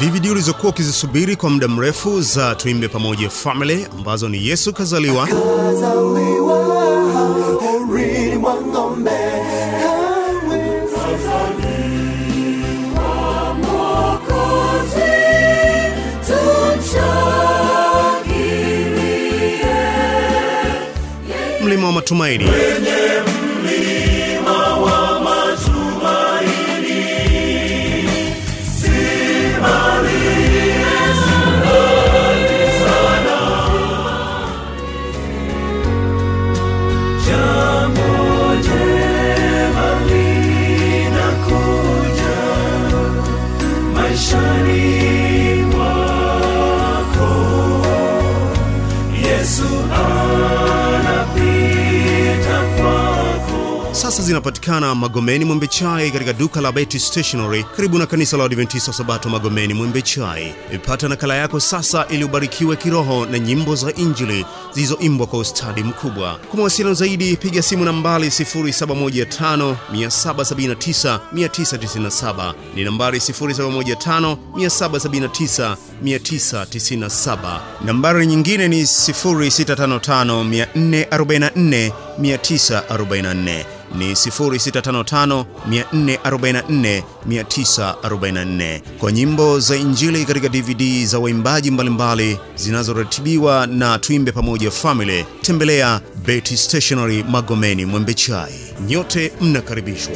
DVD ulizokuwa ukizisubiri kwa muda mrefu za Tuimbe Pamoja Family ambazo ni Yesu Kazaliwa, Kazaliwa Mlima wa Matumaini, Jambo sasa zinapatikana Magomeni Mwembe Chai, katika duka la Betty Stationery karibu na kanisa la Adventista Sabato Magomeni Mwembe Chai. Ipata nakala yako sasa ili ubarikiwe kiroho na nyimbo za Injili zilizoimbwa kwa ustadi mkubwa. Kwa mawasiliano zaidi piga simu nambari 0715779997 ni nambari 0715779997. Nambari nyingine ni 0655 444 944 ni 0655 444 944. Kwa nyimbo za Injili katika DVD za waimbaji mbalimbali zinazoratibiwa na Tuimbe Pamoja Family, tembelea Betty Stationery Magomeni Mwembechai. Nyote mnakaribishwa.